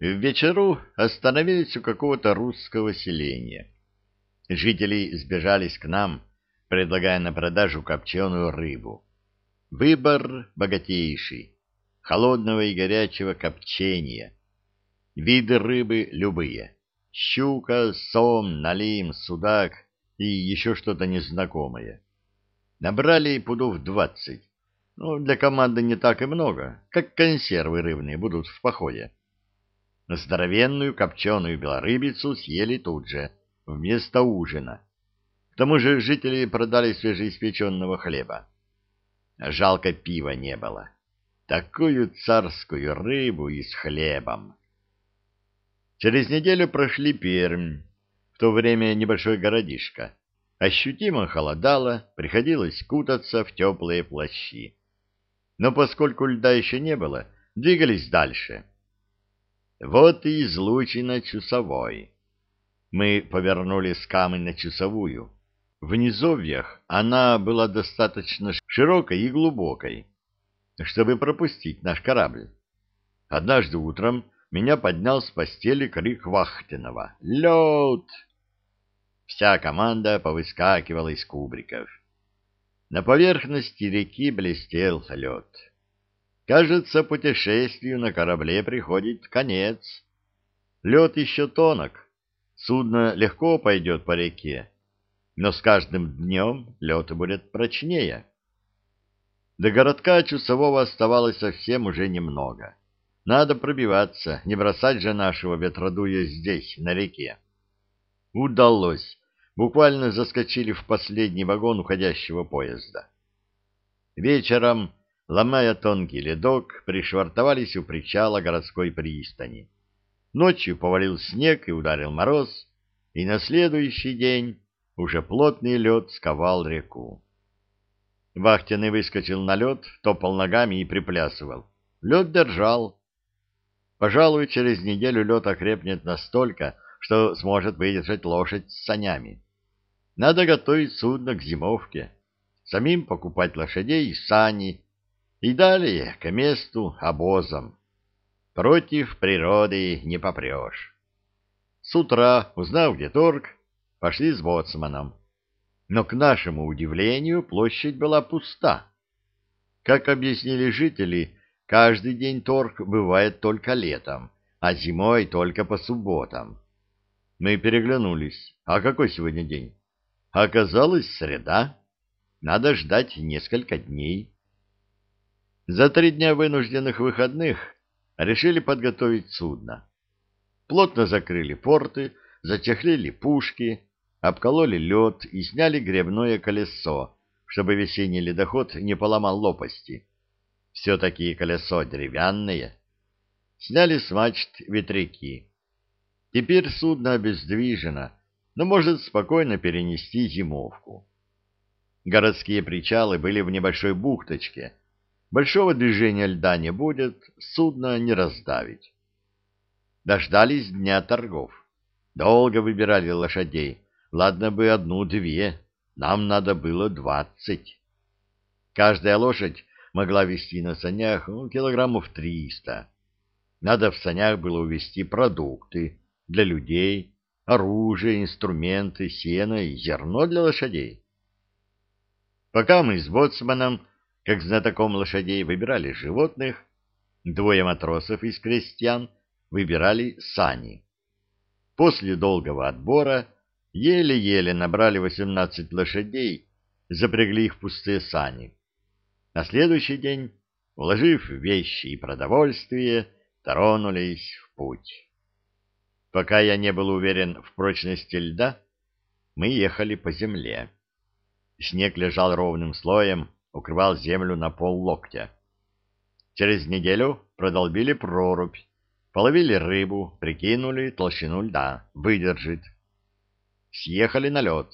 В вечеру остановились у какого-то русского селения. Жители сбежались к нам, предлагая на продажу копченую рыбу. Выбор богатейший, холодного и горячего копчения. Виды рыбы любые. Щука, сом, налим, судак и еще что-то незнакомое. Набрали пудов двадцать. Ну, для команды не так и много, как консервы рыбные будут в походе. Здоровенную копченую белорыбицу съели тут же, вместо ужина. К тому же жители продали свежеиспеченного хлеба. Жалко пива не было. Такую царскую рыбу и с хлебом. Через неделю прошли Пермь, в то время небольшой городишко. Ощутимо холодало, приходилось кутаться в теплые плащи. Но поскольку льда еще не было, двигались дальше. Вот и излучина Чусовой. Мы повернули с камы на Чусовую. В низовьях она была достаточно широкой и глубокой, чтобы пропустить наш корабль. Однажды утром меня поднял с постели крик Вахтинова «Лед!». Вся команда повыскакивала из кубриков. На поверхности реки блестел лед. Кажется, путешествию на корабле приходит конец. Лед еще тонок, судно легко пойдет по реке, но с каждым днем лед будет прочнее. До городка Чусового оставалось совсем уже немного. Надо пробиваться, не бросать же нашего ветродуя здесь, на реке. Удалось. Буквально заскочили в последний вагон уходящего поезда. Вечером, ломая тонкий ледок, пришвартовались у причала городской пристани. Ночью повалил снег и ударил мороз, и на следующий день уже плотный лед сковал реку. Вахтенный выскочил на лед, топал ногами и приплясывал. Лед держал. Пожалуй, через неделю лед окрепнет настолько, что сможет выдержать лошадь с санями. Надо готовить судно к зимовке, самим покупать лошадей и сани, и далее к месту обозом. Против природы не попрешь. С утра, узнав, где торг, пошли с боцманом. Но, к нашему удивлению, площадь была пуста. Как объяснили жители, каждый день торг бывает только летом, а зимой только по субботам. Мы переглянулись. А какой сегодня день? Оказалось, среда. Надо ждать несколько дней. За три дня вынужденных выходных решили подготовить судно. Плотно закрыли порты, зачехлили пушки, обкололи лед и сняли гребное колесо, чтобы весенний ледоход не поломал лопасти. Все-таки колесо деревянное. Сняли с мачт ветряки. Теперь судно обездвижено, но может спокойно перенести зимовку. Городские причалы были в небольшой бухточке. Большого движения льда не будет, судно не раздавить. Дождались дня торгов. Долго выбирали лошадей. Ладно бы одну-две, нам надо было двадцать. Каждая лошадь могла вести на санях ну, килограммов триста. Надо в санях было увезти продукты для людей, оружие, инструменты, сено и зерно для лошадей. Пока мы с боцманом, как знатоком лошадей, выбирали животных, двое матросов из крестьян выбирали сани. После долгого отбора еле-еле набрали 18 лошадей, запрягли их в пустые сани. На следующий день, уложив вещи и продовольствие, тронулись в путь. Пока я не был уверен в прочности льда, мы ехали по земле. Снег лежал ровным слоем, укрывал землю на пол локтя. Через неделю продолбили прорубь, половили рыбу, прикинули толщину льда, выдержит. Съехали на лед.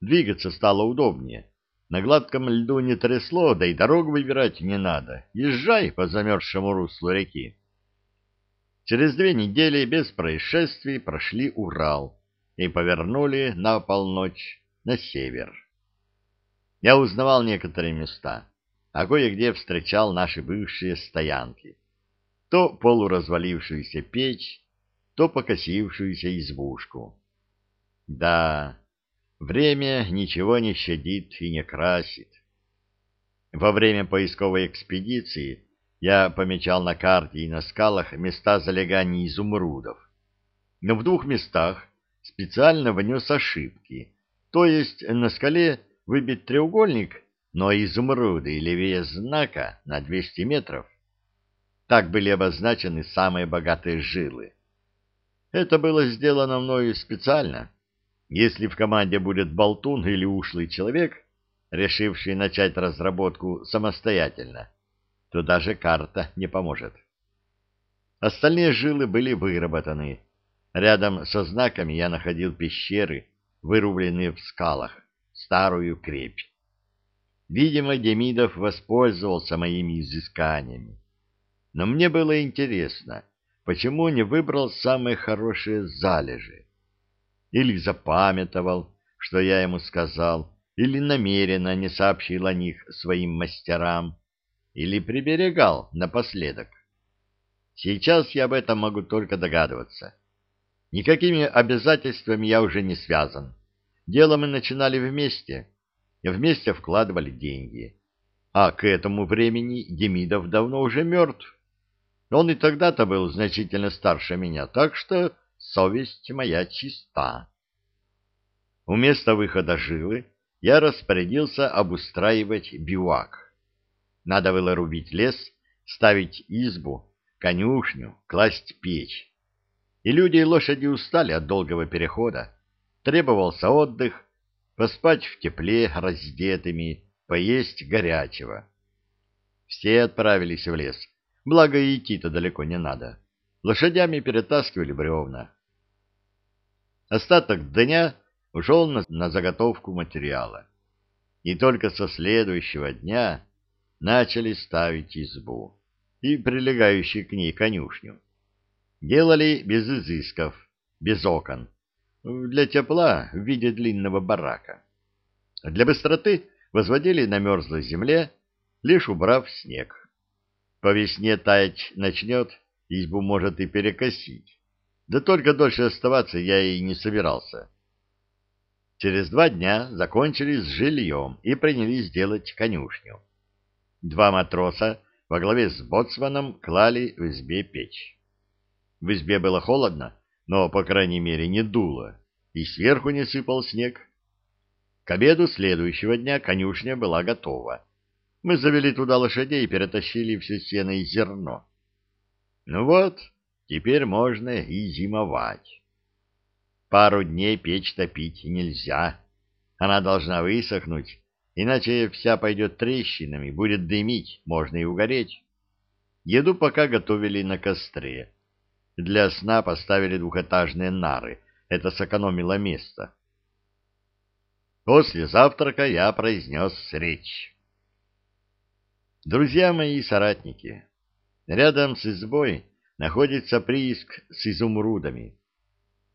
Двигаться стало удобнее. На гладком льду не трясло, да и дорогу выбирать не надо. Езжай по замерзшему руслу реки. Через две недели без происшествий прошли Урал и повернули на полночь на север. Я узнавал некоторые места, а кое-где встречал наши бывшие стоянки. то полуразвалившуюся печь, то покосившуюся избушку. Да, время ничего не щадит и не красит. Во время поисковой экспедиции я помечал на карте и на скалах места залеганий изумрудов. Но в двух местах специально внес ошибки, то есть на скале выбит треугольник, но изумруды левее знака на 200 метров. Так были обозначены самые богатые жилы. Это было сделано мною специально. Если в команде будет болтун или ушлый человек, решивший начать разработку самостоятельно, то даже карта не поможет. Остальные жилы были выработаны. Рядом со знаками я находил пещеры, вырубленные в скалах, старую крепь. Видимо, Демидов воспользовался моими изысканиями. Но мне было интересно, почему не выбрал самые хорошие залежи. Или запамятовал, что я ему сказал, или намеренно не сообщил о них своим мастерам, или приберегал напоследок. Сейчас я об этом могу только догадываться. Никакими обязательствами я уже не связан. Дело мы начинали вместе, вместе вкладывали деньги. А к этому времени Демидов давно уже мертв. Он и тогда-то был значительно старше меня, так что совесть моя чиста. У места выхода жилы я распорядился обустраивать бивак. Надо было рубить лес, ставить избу, конюшню, класть печь. И люди и лошади устали от долгого перехода. Требовался отдых, поспать в тепле раздетыми, поесть горячего. Все отправились в лес, благо идти-то далеко не надо. Лошадями перетаскивали бревна. Остаток дня ушел на, на заготовку материала. И только со следующего дня начали ставить избу и прилегающую к ней конюшню. Делали без изысков, без окон, для тепла в виде длинного барака. Для быстроты возводили на мерзлой земле, лишь убрав снег. По весне таять начнет, избу может и перекосить. Да только дольше оставаться я и не собирался. Через два дня закончили с жильем и принялись делать конюшню. Два матроса во главе с боцманом клали в избе печь. В избе было холодно, но, по крайней мере, не дуло, и сверху не сыпал снег. К обеду следующего дня конюшня была готова. Мы завели туда лошадей и перетащили все сено и зерно. Ну вот, теперь можно и зимовать. Пару дней печь топить нельзя. Она должна высохнуть, иначе вся пойдет трещинами, будет дымить, можно и угореть. Еду пока готовили на костре. Для сна поставили двухэтажные нары. Это сэкономило место. После завтрака я произнес речь. Друзья мои соратники, рядом с избой находится прииск с изумрудами.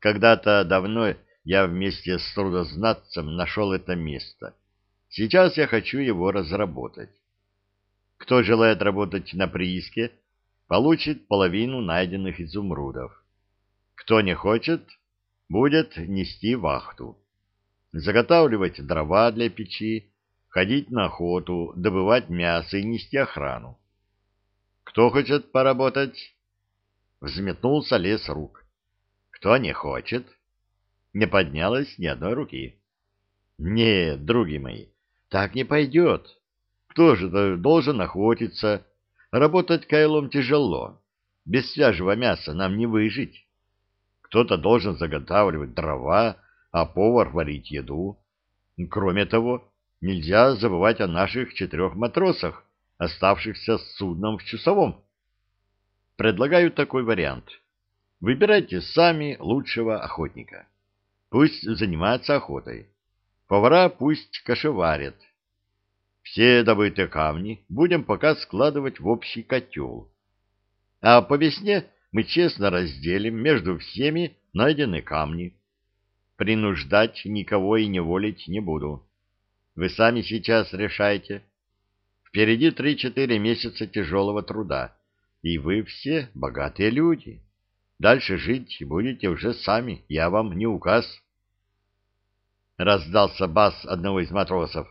Когда-то давно я вместе с трудознатцем нашел это место. Сейчас я хочу его разработать. Кто желает работать на прииске, получит половину найденных изумрудов. Кто не хочет, будет нести вахту. Заготавливать дрова для печи, ходить на охоту, добывать мясо и нести охрану. Кто хочет поработать? Взметнулся лес рук. Кто не хочет? Не поднялось ни одной руки. Нет, други мои, так не пойдет. Кто же должен охотиться? Работать кайлом тяжело. Без свежего мяса нам не выжить. Кто-то должен заготавливать дрова, а повар варить еду. Кроме того, нельзя забывать о наших четырех матросах, оставшихся с судном в часовом. Предлагаю такой вариант — Выбирайте сами лучшего охотника. Пусть занимается охотой. Повара пусть кошеварят. Все добытые камни будем пока складывать в общий котел. А по весне мы честно разделим между всеми найденные камни. Принуждать никого и неволить не буду. Вы сами сейчас решайте. Впереди три-четыре месяца тяжелого труда. и вы все богатые люди. Дальше жить будете уже сами, я вам не указ. Раздался бас одного из матросов.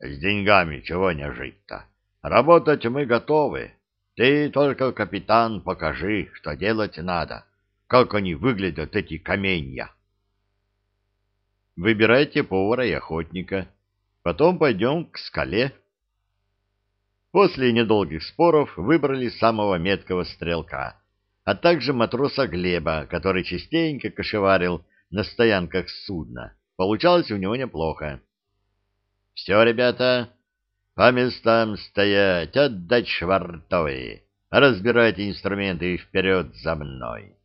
С деньгами чего не жить-то? Работать мы готовы. Ты только, капитан, покажи, что делать надо. Как они выглядят, эти каменья. Выбирайте повара и охотника. Потом пойдем к скале. После недолгих споров выбрали самого меткого стрелка, а также матроса Глеба, который частенько кошеварил на стоянках судна. Получалось у него неплохо. — Все, ребята, по местам стоять, отдать швартовые, разбирайте инструменты и вперед за мной.